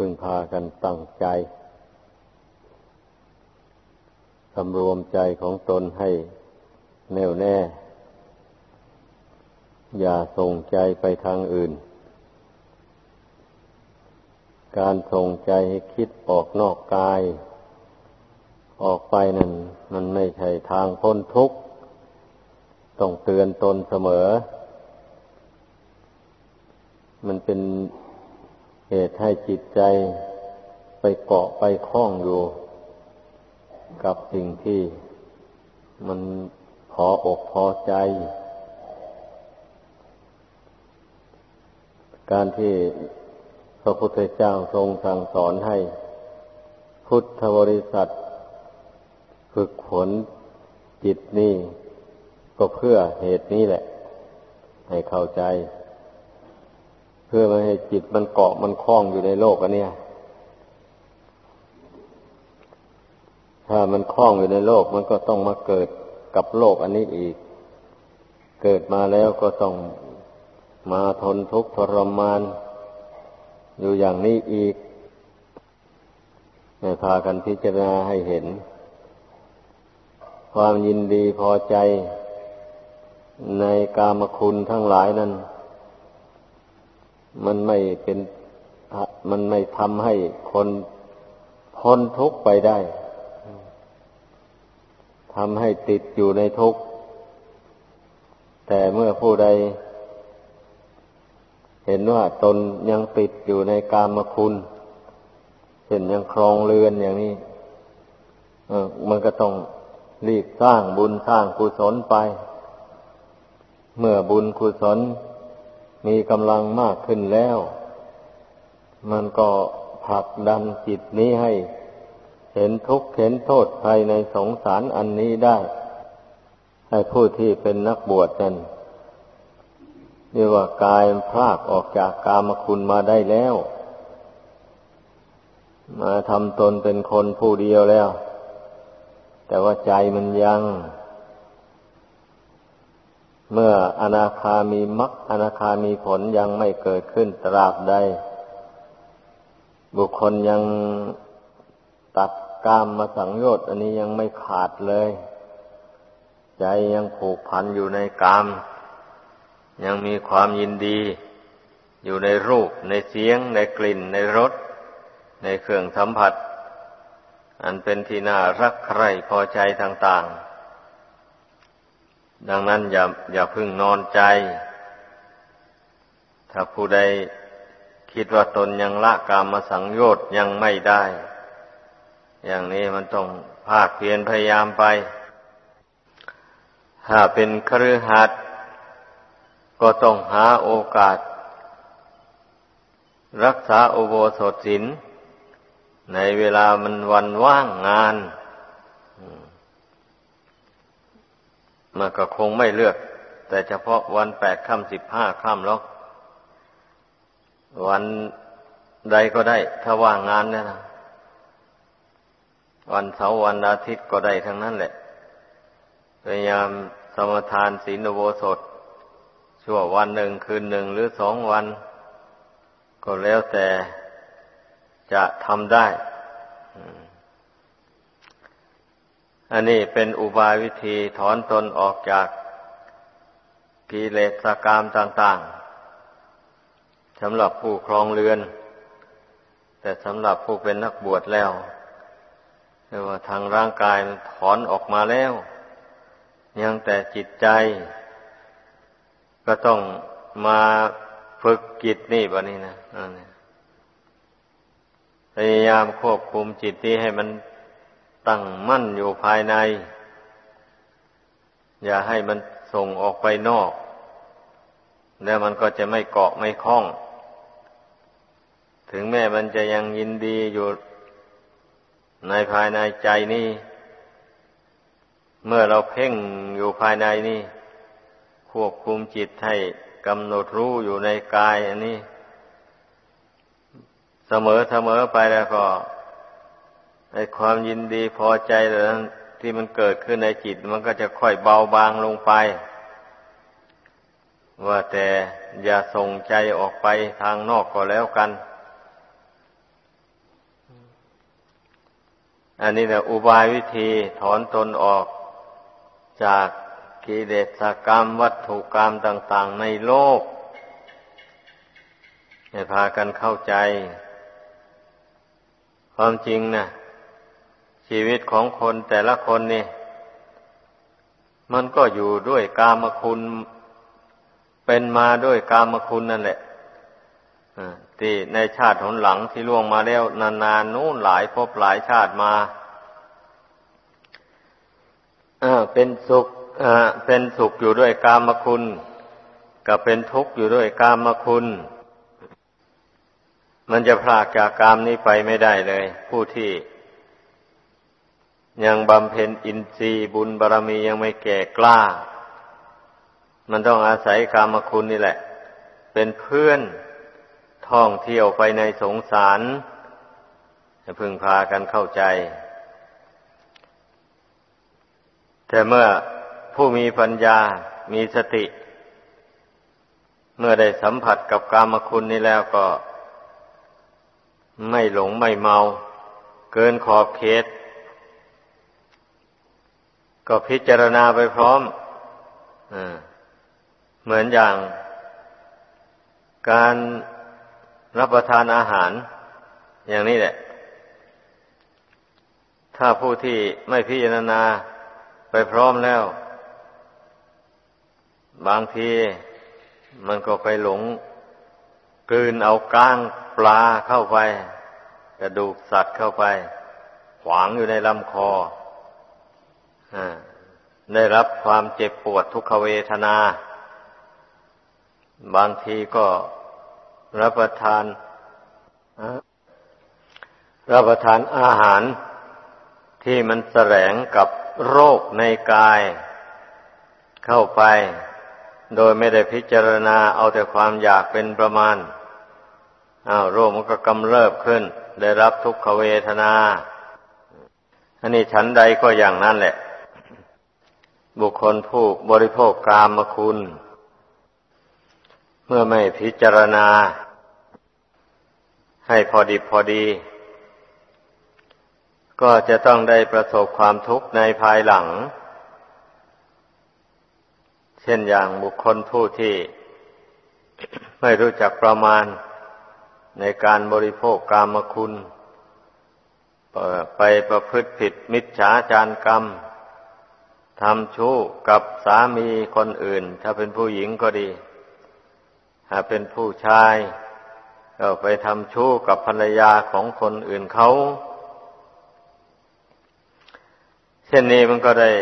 พึงพากันตั้งใจสำรวมใจของตนให้แน่วแน่ อย่าส่งใจไปทางอื่น การส่งใจให้คิดออกนอกกาย ออกไปนั่น มันไม่ใช่ทางพ้นทุกข์ ต้องเตือนตนเสมอ มันเป็น เหตุให้จิตใจไปเกาะไปคล้องอยู่ กับสิ่งที่มันพออกพอใจ การที่พระพุทธเจ้าทรงสั่งสอนให้ พุทธบริษัท ฝึกฝนจิตนี่ก็เพื่อเหตุนี้แหละ ให้เข้าใจ เพื่อไม่ให้จิตมันเกาะมันคล้องอยู่ในโลกอันเนี้ยถ้ามันคล้องอยู่ในโลกมันก็ต้องมาเกิดกับโลกอันนี้อีก เกิดมาแล้วก็ต้องมาทนทุกข์ทรมาน อยู่อย่างนี้อีกให้พากันพิจารณาให้เห็น ความยินดีพอใจในกามคุณทั้งหลายนั้น มันไม่เป็นมันไม่ทำให้คนพ้นทุกข์ไปได้ทำให้ติดอยู่ในทุกข์ แต่เมื่อผู้ใด เห็นว่าตนยังติดอยู่ในกามคุณเช่นยังครองเรือนอย่างนี้มันก็ต้องรีบสร้างบุญสร้างกุศลไป เมื่อบุญกุศล มีกำลังมากขึ้นแล้ว มันก็ผลักดันจิตนี้ให้ เห็นทุกข์เห็นโทษภายในสงสารอันนี้ได้ ให้ผู้ที่เป็นนักบวชนั้นเรียกว่ากายพลากออกจากกามคุณมาได้แล้ว มาทำตนเป็นคนผู้เดียวแล้ว แต่ว่าใจมันยัง เมื่ออนาคามีมรรคอนาคามีผลยังไม่เกิดขึ้นตราบใด บุคคลยังตัดกามมาสังโยชน์อันนี้ยังไม่ขาดเลย ใจยังผูกพันอยู่ในกาม ยังมีความยินดี อยู่ในรูป ในเสียง ในกลิ่น ในรส ในเครื่องสัมผัส อันเป็นที่น่ารักใคร่พอใจต่างๆ ดังนั้นอย่าอย่าพึ่งนอนใจ ถ้าผู้ใดคิดว่าตนยังละกามสังโยชน์ยังไม่ได้ อย่างนี้มันต้องภาคเพียรพยายามไป ถ้าเป็นครือหัดก็ต้องหาโอกาส รักษาอุโบสถศีลในเวลามันวันว่างงาน มันก็คงไม่เลือก แต่เฉพาะวันแปดค่ำสิบห้าค่ำหรอก วันใดก็ได้ ถ้าว่างงานเนี่ยนะวันเสาร์วันอาทิตย์ก็ได้ทั้งนั้นแหละ พยายามสมทานศีลโวสดชั่ววันหนึ่งคืนหนึ่งหรือสองวัน ก็แล้วแต่จะทำได้อั อันนี้เป็นอุบายวิธีถอนตนออกจากกิเลสกรรมต่างๆสำหรับผู้ครองเรือน แต่สำหรับผู้เป็นนักบวชแล้วเรียกว่าทางร่างกายมันถอนออกมาแล้ว ยังแต่จิตใจ ก็ต้องมาฝึกจิตนี่บะนี้นะพยายามควบคุมจิตที่ให้มัน ตั้งมั่นอยู่ภายใน อย่าให้มันส่งออกไปนอก แล้วมันก็จะไม่เกาะไม่คล้อง ถึงแม้มันจะยังยินดีอยู่ในภายในใจนี่ เมื่อเราเพ่งอยู่ภายในนี่ ควบคุมจิตให้กำหนดรู้อยู่ในกายอันนี้ เสมอเสมอไปแล้วก็ ไอ้ความยินดีพอใจนั้นที่มันเกิดขึ้นในจิต มันก็จะค่อยเบาบางลงไป ว่าแต่อย่าส่งใจออกไปทางนอกก็แล้วกัน อันนี้แหละอุบายวิธีถอนตนออกจากกิเลสกรรมวัตถุกรรมต่าง ๆ ในโลกให้พากันเข้าใจ ความจริงนะ ชีวิตของคนแต่ละคนนี่ มันก็อยู่ด้วยกามคุณเป็นมาด้วยกามคุณนั่นแหละที่ในชาติหนหลังที่ล่วงมาแล้วนานๆนู้นหลายพบหลายชาติมาเป็นสุขเป็นสุขอยู่ด้วยกามคุณกับเป็นทุกข์อยู่ด้วยกามคุณ มันจะพลากจากกามนี้ไปไม่ได้เลย ผู้ที่ ยังบำเพ็ญอินทรีย์บุญบารรมียังไม่แก่กล้า มันต้องอาศัยกามคุณนี่แหละ เป็นเพื่อนท่องเที่ยวไปในสงสารจะพึงพากันเข้าใจ แต่เมื่อผู้มีปัญญา มีสติ เมื่อได้สัมผัสกับกามคุณนี้แล้วก็ ไม่หลงไม่เมา เกินขอบเขต ก็พิจารณาไปพร้อมอเหมือนอย่าง การรับประทานอาหาร อย่างนี้แหละ ถ้าผู้ที่ไม่พิจารณาไปพร้อมแล้ว บางทีมันก็ไปหลงกลืนเอาก้างปลาเข้าไป กระดูกสัตว์เข้าไป ขวางอยู่ในลำคออ ได้รับความเจ็บปวดทุกขเวทนา บางทีก็รับประทานรับประทานอาหารที่มันแสลงกับโรคในกาย เข้าไป โดยไม่ได้พิจารณาเอาแต่ความอยากเป็นประมาณอ้าวโรคมันก็กำเริบขึ้น ได้รับทุกขเวทนาอันนี้ฉันใดก็อย่างนั้นแหละ บุคคลผู้บริโภคกามคุณ เมื่อไม่พิจารณา ให้พอดีพอดี ก็จะต้องได้ประสบความทุกข์ในภายหลัง เช่นอย่างบุคคลผู้ที่ไม่รู้จักประมาณในการบริโภคกามคุณ ไปประพฤติผิดมิจฉาจารกรรม ทำชู้กับสามีคนอื่น ถ้าเป็นผู้หญิงก็ดี ถ้าเป็นผู้ชาย ก็ไปทำชู้กับภรรยาของคนอื่นเขาเช่นนี้มันก็ได้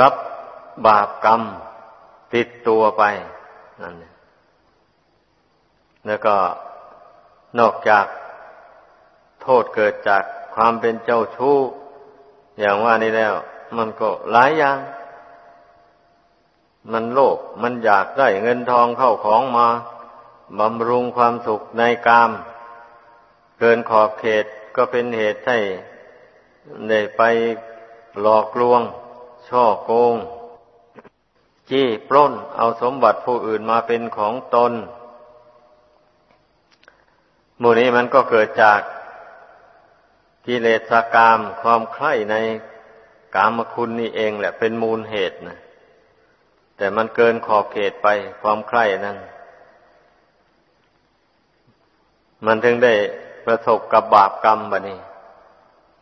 รับบาปกรรมติดตัวไปนั่นแล้วก็นอกจากโทษเกิดจากความเป็นเจ้าชู้อย่างว่านี้แล้ว มันก็หลายอย่าง มันโลภมันอยากได้เงินทองเข้าของมาบำรุงความสุขในกาม เกินขอบเขตก็เป็นเหตุให้ได้ไปหลอกลวง ช่อโกง จี้ปล้นเอาสมบัติผู้อื่นมาเป็นของตน หมู่นี้มันก็เกิดจากกิเลสกามความใคร่ใน กามคุณนี่เองแหละเป็นมูลเหตุนะแต่มันเกินขอบเขตไปความใคร่นั้นมันถึงได้ประสบกับบาปกรรมบะนี้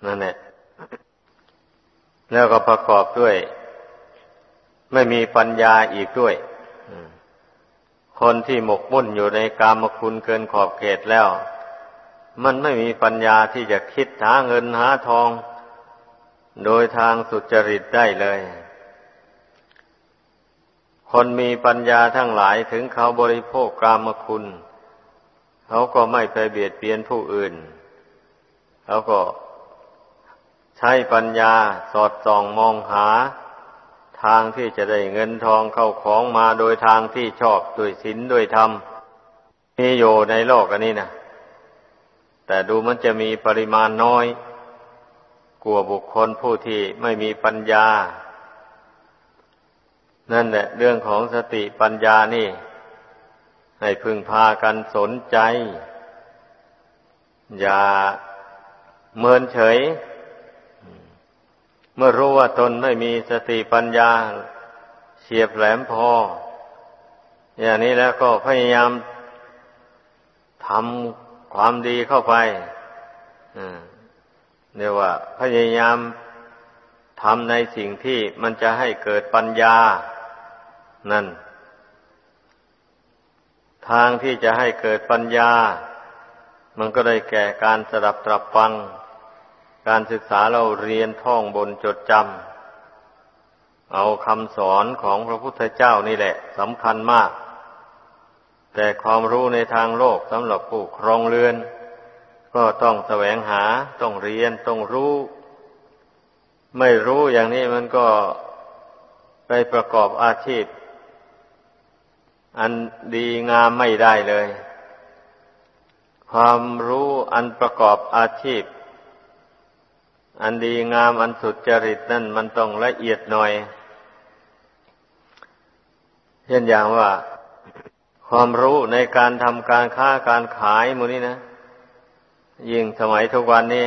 นั่นแหละแล้วก็ประกอบด้วย ไม่มีปัญญาอีกด้วยคนที่หมกมุ่นอยู่ในกามคุณเกินขอบเขตแล้ว มันไม่มีปัญญาที่จะคิดหาเงินหาทอง โดยทางสุจริตได้เลย คนมีปัญญาทั้งหลายถึงเขาบริโภคกามคุณ เขาก็ไม่ไปเบียดเบียนผู้อื่น เขาก็ใช้ปัญญาสอดส่องมองหา ทางที่จะได้เงินทองเข้าของมาโดยทางที่ชอบด้วยศีลด้วยธรรมมีอยู่ในโลกอันนี้นะแต่ดูมันจะมีปริมาณน้อย กลัวบุคคลผู้ที่ไม่มีปัญญา นั่นแหละเรื่องของสติปัญญานี่ ให้พึงพากันสนใจ อย่าเมินเฉย เมื่อรู้ว่าตนไม่มีสติปัญญาเฉียบแหลมพอ อย่างนี้แล้วก็พยายามทำความดีเข้าไป เรียกว่า พยายามทำในสิ่งที่มันจะให้เกิดปัญญา นั่น ทางที่จะให้เกิดปัญญา มันก็ได้แก่การสดับตรับฟัง การศึกษาเราเรียนท่องบนจดจำ เอาคำสอนของพระพุทธเจ้านี่แหละสำคัญมาก แต่ความรู้ในทางโลกสำหรับผู้ครองเรือน ก็ต้องแสวงหาต้องเรียนต้องรู้ ไม่รู้อย่างนี้มันก็ไปประกอบอาชีพ อันดีงามไม่ได้เลย ความรู้อันประกอบอาชีพ อันดีงามอันสุดจริตนั่นมันต้องละเอียดหน่อย เช่นอย่างว่า ความรู้ในการทำการค้าการขายมูนี้นะ ยิ่งสมัยทุกวันนี้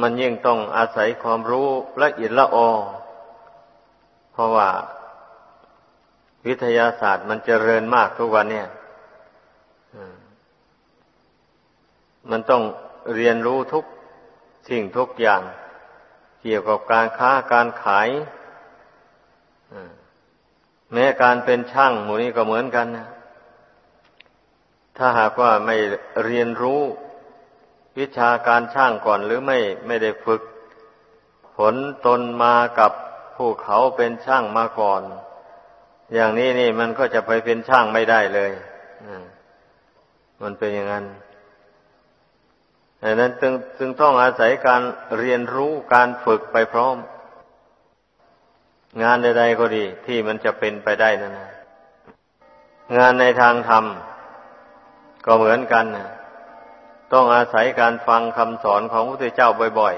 มันยิ่งต้องอาศัยความรู้ละเอียดละออเพราะว่า วิทยาศาสตร์มันเจริญมากทุกวันเนี่ยมันต้องเรียนรู้ทุกสิ่งทุกอย่าง เกี่ยวกับการค้าการขายแม้การเป็นช่างหมูนี้ก็เหมือนกันนะ ถ้าหากว่าไม่เรียนรู้วิชาการช่างก่อนหรือไม่ไม่ได้ฝึก ผลตนมากับผู้เขาเป็นช่างมาก่อน อย่างนี้นี่มันก็จะไปเป็นช่างไม่ได้เลยมันเป็นอย่างนั้นดังนั้นจึงจึงต้องอาศัยการเรียนรู้การฝึกไปพร้อม งานใดๆก็ดีที่มันจะเป็นไปได้นั่นนะงานในทางธรรม ก็เหมือนกันนะต้องอาศัยการฟังคำสอนของพระพุทธเจ้าบ่อย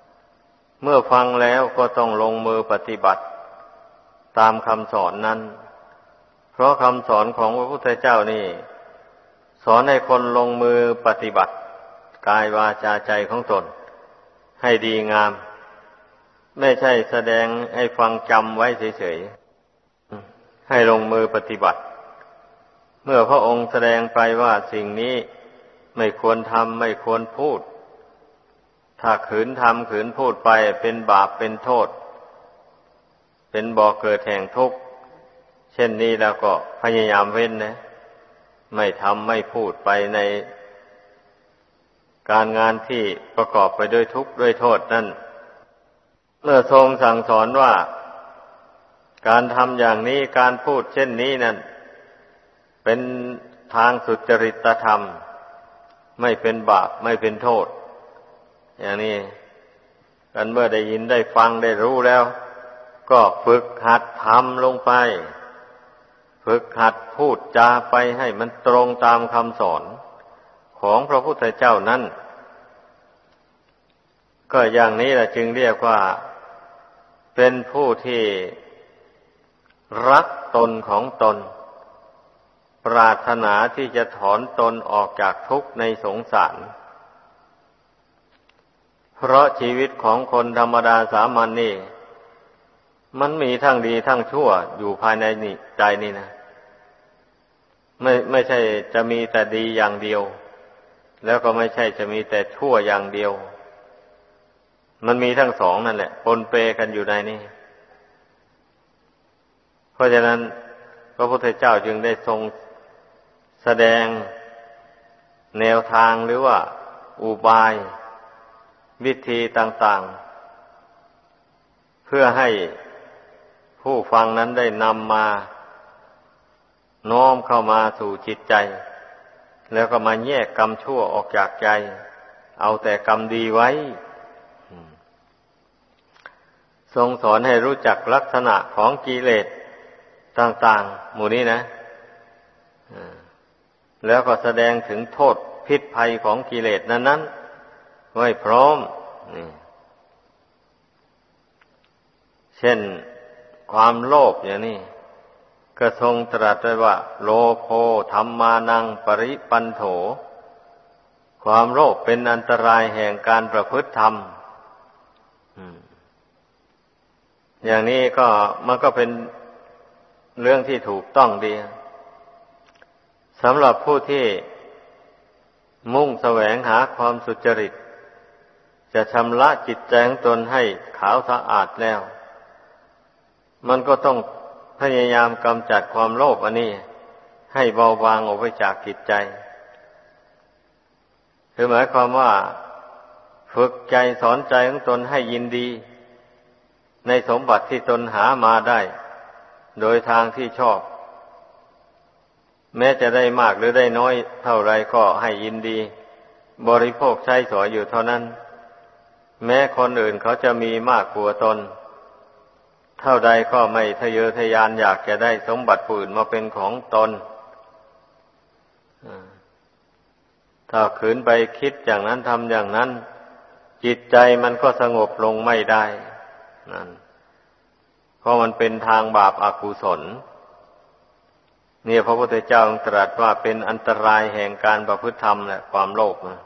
ๆ เมื่อฟังแล้วก็ต้องลงมือปฏิบัติ ตามคำสอนนั้น เพราะคำสอนของพระพุทธเจ้านี่ สอนให้คนลงมือปฏิบัติ กายวาจาใจของตน ให้ดีงาม ไม่ใช่แสดงให้ฟังจำไว้เฉยๆ ให้ลงมือปฏิบัติ เมื่อพระองค์แสดงไปว่าสิ่งนี้ไม่ควรทำไม่ควรพูด ถ้าขืนทำขืนพูดไปเป็นบาปเป็นโทษ เป็นบ่อกเกิดแห่งทุกข์ เช่นนี้แล้วก็พยายามเว้นนะ ไม่ทำไม่พูดไปใน การงานที่ประกอบไปด้วยทุกข์ด้วยโทษนั่น เมื่อทรงสั่งสอนว่า การทำอย่างนี้การพูดเช่นนี้นั่น เป็นทางสุจริตธรรม ไม่เป็นบาปไม่เป็นโทษ อย่างนี้กันเมื่อได้ยินได้ฟังได้รู้แล้ว ก็ฝึกหัดทำลงไป ฝึกหัดพูดจาไปให้มันตรงตามคำสอนของพระพุทธเจ้านั้น ก็อย่างนี้แหละจึงเรียกว่าเป็นผู้ที่รักตนของตน ปรารถนาที่จะถอนตนออกจากทุกข์ในสงสาร เพราะชีวิตของคนธรรมดาสามัญนนี่ มันมีทั้งดีทั้งชั่วอยู่ภายในนี่ใจนี่นะ ไม่ไม่ใช่จะมีแต่ดีอย่างเดียว แล้วก็ไม่ใช่จะมีแต่ชั่วอย่างเดียว มันมีทั้งสองนั่นแหละปนเปกันอยู่ในนี้เพราะฉะนั้นพระพุทธเจ้าจึงได้ทรง แสดงแนวทางหรือว่า อุบาย วิธีต่างๆ เพื่อให้ผู้ฟังนั้นได้นำมาน้อมเข้ามาสู่จิตใจ แล้วก็มาแยกกรรมชั่วออกจากใจ เอาแต่กรรมดีไว้ ทรงสอนให้รู้จักลักษณะของกิเลสต่าง ๆ หมู่นี้นะ แล้วก็แสดงถึงโทษพิษภัยของกิเลสนั้นๆไว้พร้อมนี่เช่นความโลภอย่างนี้ก็ทรงตรัสไว้ว่า โลโภธรรมานังปริปันโถ ความโลภเป็นอันตรายแห่งการประพฤติธรรมอย่างนี้ก็มันก็เป็นเรื่องที่ถูกต้องดี สำหรับผู้ที่มุ่งแสวงหาความสุจริต จะชำระจิตใจงตนให้ขาวสะอาดแล้ว มันก็ต้องพยายามกำจัดความโลภอันนี้ ให้เบาบางออกไปจากจิตใจ คือหมายความว่า ฝึกใจสอนใจของตนให้ยินดี ในสมบัติที่ตนหามาได้ โดยทางที่ชอบ แม้จะได้มากหรือได้น้อยเท่าไรก็ให้ยินดี บริโภคใช้สอยอยู่เท่านั้น แม้คนอื่นเขาจะมีมากกว่าตน เท่าใดก็ไม่ทะเยอทะยานอยากจะได้สมบัติผู้อื่นมาเป็นของตนถ้าขืนไปคิดอย่างนั้นทำอย่างนั้น จิตใจมันก็สงบลงไม่ได้นั่นเพราะมันเป็นทางบาปอากุศล เนี่ยพระพุทธเจ้าตรัสว่าเป็นอันตรายแห่งการประพฤติธรรมแหละความโลภนะ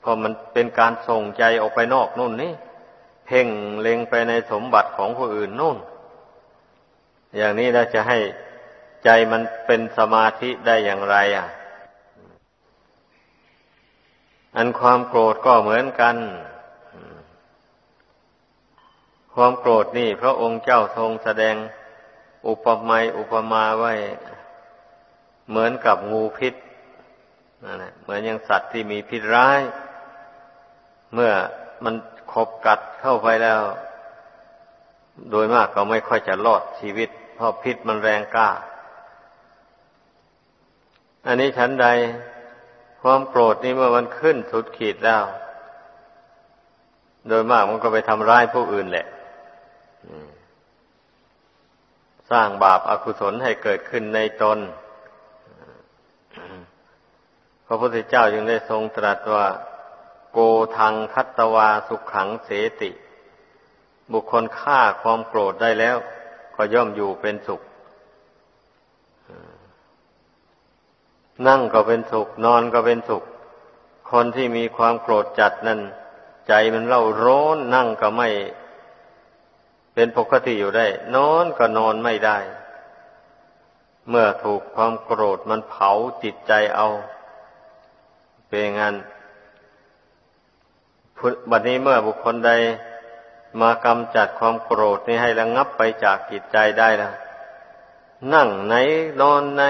เพราะมันเป็นการส่งใจออกไปนอกนู่นนี่เพ่งเล็งไปในสมบัติของผู้อื่นนู่น อย่างนี้เราจะให้ใจมันเป็นสมาธิได้อย่างไร อะ อันความโกรธก็เหมือนกัน ความโกรธนี่พระองค์เจ้าทรงแสดง อุปมาอุปมาไว้ เหมือนกับงูพิษนั่นแหละเหมือนอย่างสัตว์ที่มีพิษร้าย เมื่อมันขบกัดเข้าไปแล้ว โดยมากก็ไม่ค่อยจะรอดชีวิต เพราะพิษมันแรงกล้า อันนี้ฉันใด ความโกรธนี่เมื่อมันขึ้นสุดขีดแล้ว โดยมากมันก็ไปทำร้ายผู้อื่นแหละส ร้างบาปอากุศลให้เกิดขึ้นในตน พระพุทธเจ้าจึงได้ทรงตรัสว่า โกทังคัตวาสุขขังเสติ บุคคลฆ่าความโกรธได้แล้ว ก็ย่อมอยู่เป็นสุข นั่งก็เป็นสุข นอนก็เป็นสุข คนที่มีความโกรธจัดนั้น ใจมันเล่าร้อนนั่งก็ไม่ เป็นปกติอยู่ได้ นอนก็นอนไม่ได้ เมื่อถูกความโกรธมันเผาจิตใจเอา เป็นงั้นบัดนี้เมื่อบุคคลใดมากำจัดความโกรธนี้ให้ระงงับไปจากจิตใจได้แล้ว นั่งไหนนอนไหน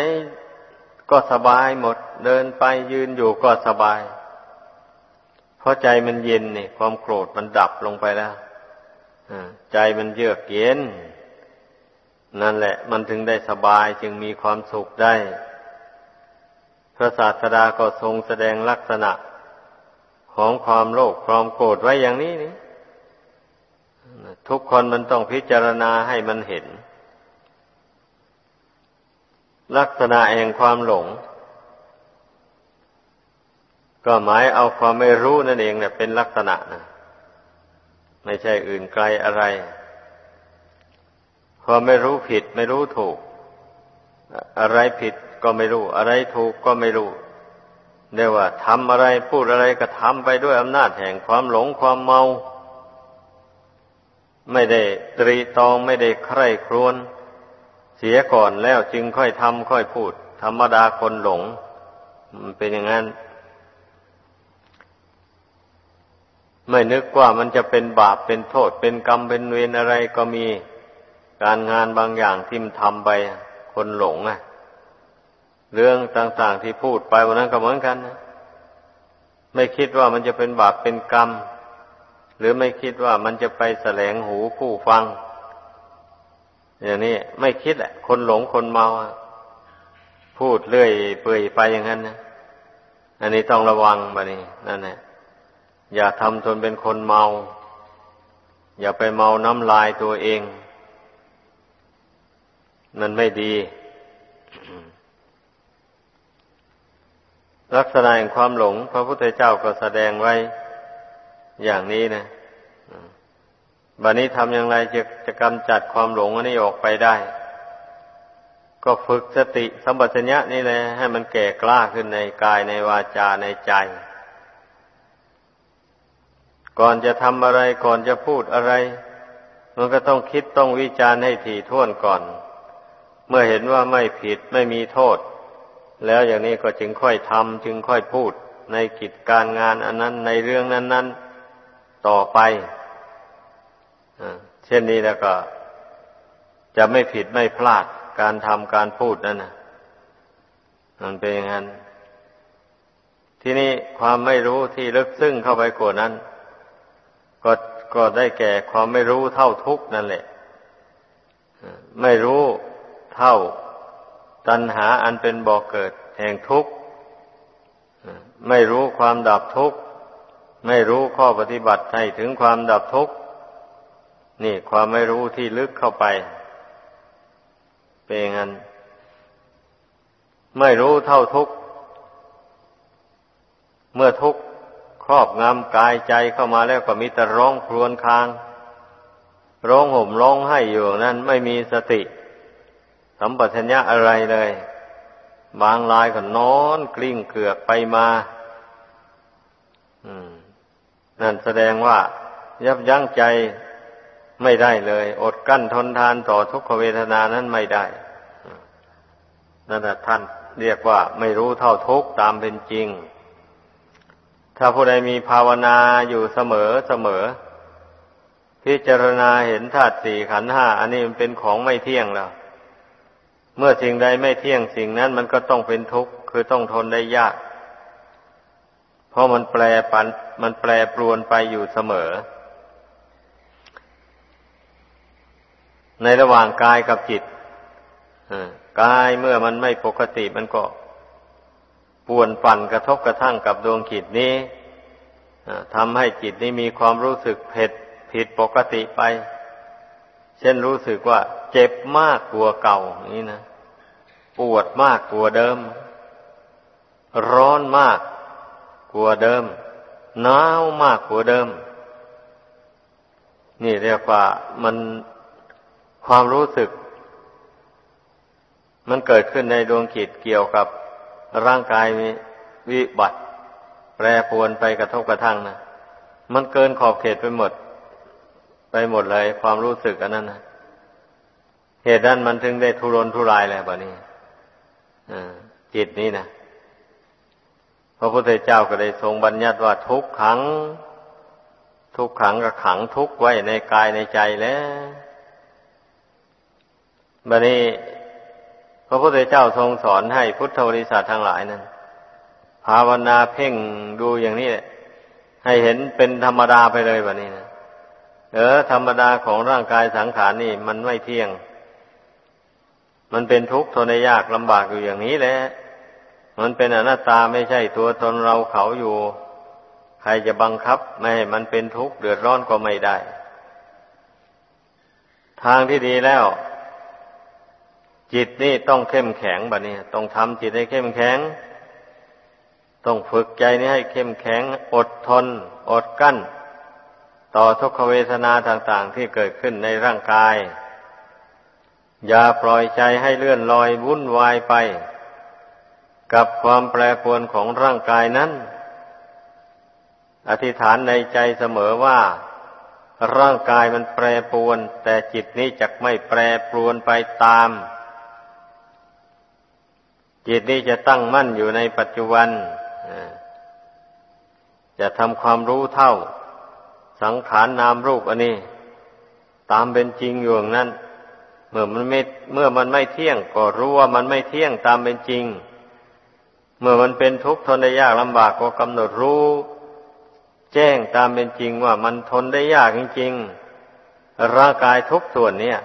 ก็สบายหมด เดินไปยืนอยู่ก็สบาย เพราะใจมันเย็นนี่ความโกรธมันดับลงไปแล้ว ใจมันเยือกเย็น นั่นแหละ มันถึงได้สบายจึงมีความสุขได้ พระศาสดาก็ทรงแสดงลักษณะ ของความโลภความโกรธไว้อย่างนี้นี่ทุกคนมันต้องพิจารณาให้มันเห็น ลักษณะแห่งความหลง ก็หมายเอาความไม่รู้นั่นเองเนี่ยเป็นลักษณะนะ ไม่ใช่อื่นไกลอะไรความไม่รู้ผิดไม่รู้ถูก อะไรผิดก็ไม่รู้ อะไรถูกก็ไม่รู้เรียกว่าทำอะไรพูดอะไรก็ทำไปด้วยอำนาจแห่งความหลงความเมา ไม่ได้ตรีตองไม่ได้ใคร่ครวญเสียก่อนแล้วจึงค่อยทำค่อยพูด ธรรมดาคนหลง มันเป็นอย่างนั้น ไม่นึกว่ามันจะเป็นบาปเป็นโทษเป็นกรรมเป็นเวรอะไรก็มีการงานบางอย่างที่มันทำไปคนหลงอะ เรื่องต่างๆที่พูดไปวันนั้นก็เหมือนกันนะไม่คิดว่ามันจะเป็นบาปเป็นกรรม หรือไม่คิดว่ามันจะไปแสลงหูผู้ฟัง อย่างนี้ไม่คิดแหละคนหลงคนเมาพูดเรื่อยเปื่อยไปอย่างนั้นนะอันนี้ต้องระวังบะนี่นั่นแหละ อย่าทำทนเป็นคนเมา อย่าไปเมาน้ำลายตัวเอง มันไม่ดี ลักษณะแห่งความหลง พระพุทธเจ้าก็แสดงไว้ อย่างนี้นะบัดนี้ทำอย่างไรจะจะกำจัดความหลงอันนี้ออกไปได้ ก็ฝึกสติสัมปชัญญะนี่แหละให้มันแก่กล้าขึ้นในกายในวาจาในใจ ก่อนจะทำอะไรก่อนจะพูดอะไร มันก็ต้องคิดต้องวิจารณ์ให้ถี่ถ้วนก่อน เมื่อเห็นว่าไม่ผิดไม่มีโทษ แล้วอย่างนี้ก็จึงค่อยทำจึงค่อยพูดในกิจการงานอันนั้นในเรื่องนั้น ๆต่อไปเช่นนี้แล้วก็ จะไม่ผิดไม่พลาดการทำการพูดนั่นนะมันเป็นอย่างนั้น ที่นี่ความไม่รู้ที่ลึกซึ้งเข้าไปกว่านั้น ก็ก็ได้แก่ความไม่รู้เท่าทุกนั่นแหละ ไม่รู้เท่าตัณหาอันเป็นบ่อกเกิด แห่งทุกข์ไม่รู้ความดับทุกข์ไม่รู้ข้อปฏิบัติให้ถึงความดับทุกข์นี่ความไม่รู้ที่ลึกเข้าไป เป็นงั้น ไม่รู้เท่าทุกเมื่อทุก ครอบงำกายใจเข้ามาแล้วก็มีแต่ร้องครวญครางร้องห่มร้องให้อยู่นั้นไม่มีสติ สัมปชัญญะอะไรเลย บางรายก็นอนกลิ้งเกือกไปมานั่นแสดงว่า ยับยั้งใจไม่ได้เลย อดกั้นทนทานต่อทุกขเวทนานั้นไม่ได้นั่นแหะท่านเรียกว่าไม่รู้เท่าทุกตามเป็นจริง ถ้าผู้ใดมีภาวนาอยู่เสมอเสมอ พิจารณาเห็นธาตุสี่ขันห้าอันนี้มันเป็นของไม่เที่ยงแล้ว เมื่อสิ่งใดไม่เที่ยงสิ่งนั้นมันก็ต้องเป็นทุกข์คือต้องทนได้ยาก เพราะมันแปรปันมันแปรปรวนไปอยู่เสมอ ในระหว่างกายกับจิตกายเมื่อมันไม่ปกติมันก็ ป่วนปั่นกระทบกระทั่งกับดวงจิตนี้ทำให้จิตนี้มีความรู้สึกเผ็ดผิดปกติไป เช่นรู้สึกว่า เจ็บมากกว่าเก่านี่นะปวดมากกว่าเดิม ร้อนมากกว่าเดิมหนาวมากกว่าเดิม นี่เรียกว่ามันความรู้สึก มันเกิดขึ้นในดวงจิตเกี่ยวกับ ร่างกายมีวิบัติ แปรปวนไปกระทบกระทั่งนะมันเกินขอบเขตไปหมด ไปหมดเลยความรู้สึกอันนั้นนะเหตุนั้นมันถึงได้ทุรนทุรายแล้วแบบนี้จิตนี้นะพระพุทธเจ้าก็ได้ทรงบัญญัติว่าทุกขัง ทุกขังกับขังทุกไว้ในกายในใจแล้วบัดนี้ ระพุทธเจ้าทรงสอนให้พุทธบริษัททั้งหลายนั้น ภาวนาเพ่งดูอย่างนี้ให้เห็นเป็นธรรมดาไปเลยแบบนี้นะเออ ธรรมดาของร่างกายสังขารนี่ มันไม่เที่ยง มันเป็นทุกข์ทนยากลำบากอยู่อย่างนี้แหละ มันเป็นอนัตตาไม่ใช่ตัวตนเราเขาอยู่ ใครจะบังคับไม่ให้มันเป็นทุกข์เดือดร้อนก็ไม่ได้ ทางที่ดีแล้ว จิตนี่ต้องเข้มแข็งบะนี่ต้องทำจิตให้เข้มแข็ง ต้องฝึกใจนี้ให้เข้มแข็ง อดทน อดกั้น ต่อทุกขเวทนาต่างๆ ที่เกิดขึ้นในร่างกาย อย่าปล่อยใจให้เลื่อนลอยวุ่นวายไป กับความแปรปรวนของร่างกายนั้น อธิษฐานในใจเสมอว่าร่างกายมันแปรปรวน แต่จิตนี้จะไม่แปรปรวนไปตาม จิตนี้จะตั้งมั่นอยู่ในปัจจุบันจะทำความรู้เท่า สังขารนนามรูปอันนี้ ตามเป็นจริงอยู่อย่างนั้น เมื่อมันไม่เมื่อมันไม่เที่ยงก็รู้ว่ามันไม่เที่ยงตามเป็นจริง เมื่อมันเป็นทุกข์ทนได้ยากลำบากก็กำหนดรู้ แจ้งตามเป็นจริงว่ามันทนได้ยากจริงๆร่างกายทุกส่วนเนี่ย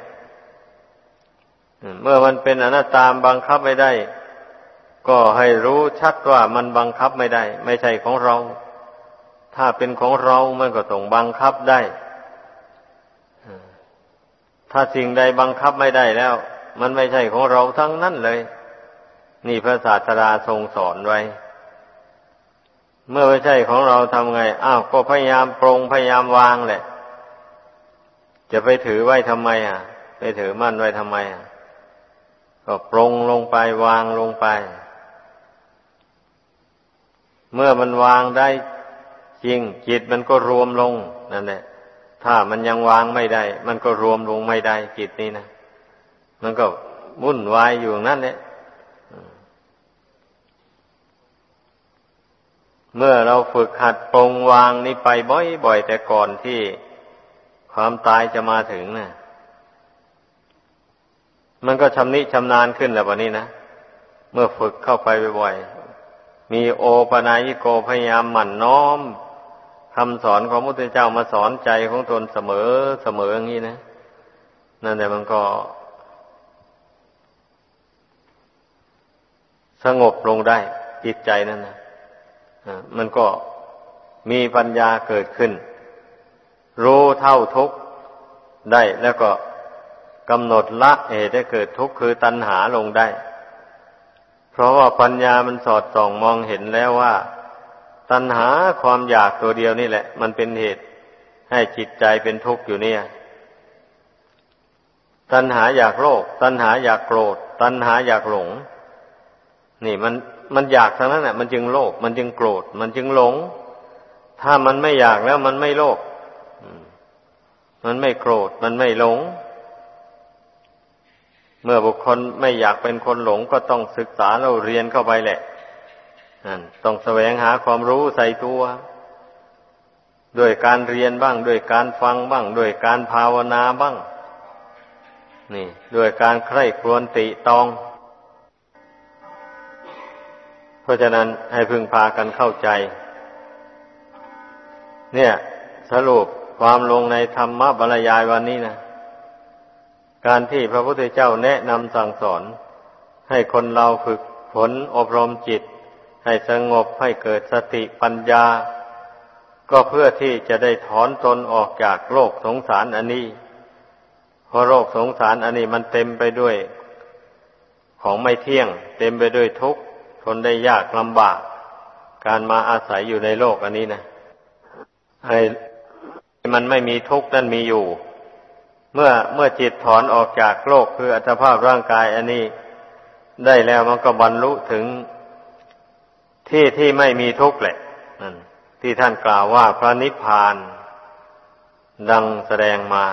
เมื่อมันเป็นอนัตตามบังคับไม่ได้ ก็ให้รู้ชัดว่ามันบังคับไม่ได้ ไม่ใช่ของเรา ถ้าเป็นของเรามันก็ต้องบังคับได้ ถ้าสิ่งใดบังคับไม่ได้แล้ว มันไม่ใช่ของเราทั้งนั้นเลย นี่พระศาสดาทรงสอนไว้ เมื่อไม่ใช่ของเราทำไง อ้าวก็พยายามปรงพยายามวางแหละ จะไปถือไว้ทำไม อะ ไปถือมั่นไว้ทำไมอะก็ปรงลงไปวางลงไป เมื่อมันวางได้จริงจิตมันก็รวมลงนั่นแหละ ถ้ามันยังวางไม่ได้ มันก็รวมลงไม่ได้จิตนี่นะมันก็วุ่นวายอยู่นั่นแหละเมื่อเราฝึกหัดปรงวางนี้ไปบ่อยๆแต่ก่อนที่ความตายจะมาถึงนะ่ะ มันก็ชำนิชำนาญขึ้นแล้ววันนี้นะ เมื่อฝึกเข้าไปบ่อย มีโอปนายิโกพยายามหมั่นน้อมคำสอนของพระพุทธเจ้ามาสอนใจของตนเสมอเสมออย่างนี้นะนั่นแหละมันก็สงบลงได้จิตใจนั่นนะมันก็มีปัญญาเกิดขึ้น รู้เท่าทุกได้แล้วก็กำหนดละเหตุให้เกิดทุกข์คือตัณหาลงได้ ราะว่าปัญญามันสอดส่องมองเห็นแล้วว่า ตัณหาความอยากตัวเดียวนี่แหละ มันเป็นเหตุให้จิตใจเป็นทุกข์อยู่เนี่ย ตัณหาอยากโลภตัณหาอยากโกรธ ตัณหาอยากหลง นี่มันมันอยากทั้งนั้นแหละมันจึงโลภมันจึงโกรธ มันจึงหลง ถ้ามันไม่อยากแล้วมันไม่โลภมันไม่โกรธ มันไม่หลง เมื่อบุคคลไม่อยากเป็นคนหลงก็ต้องศึกษาเราเรียนเข้าไปแหละต้องแสวงหาความรู้ใส่ตัวด้วยการเรียนบ้างด้วยการฟังบ้างด้วยการภาวนาบ้าง นี่ด้วยการใคร่ครวญติตอง เพราะฉะนั้นให้พึงพากันเข้าใจ เนี่ย สรุปความลงในธรรมบรรยายวันนี้นะ การที่พระพุทธเจ้าแนะนำสั่งสอน ให้คนเราฝึกฝนอบรมจิต ให้สงบให้เกิดสติปัญญา ก็เพื่อที่จะได้ถอนตนออกจากโลกสงสารอันนี้ เพราะโลกสงสารอันนี้มันเต็มไปด้วย ของไม่เที่ยง เต็มไปด้วยทุกข์ทนได้ยากลำบาก การมาอาศัยอยู่ในโลกอันนี้นะให้มันไม่มีทุกข์นั่นมีอยู่ เมื่อเมื่อจิตถอนออกจากโลกคืออัตภาพร่างกายอันนี้ ได้แล้วมันก็บรรลุถึงที่ที่ไม่มีทุกข์แหละนั่นที่ท่านกล่าวว่าพระนิพพาน ดังแสดงมา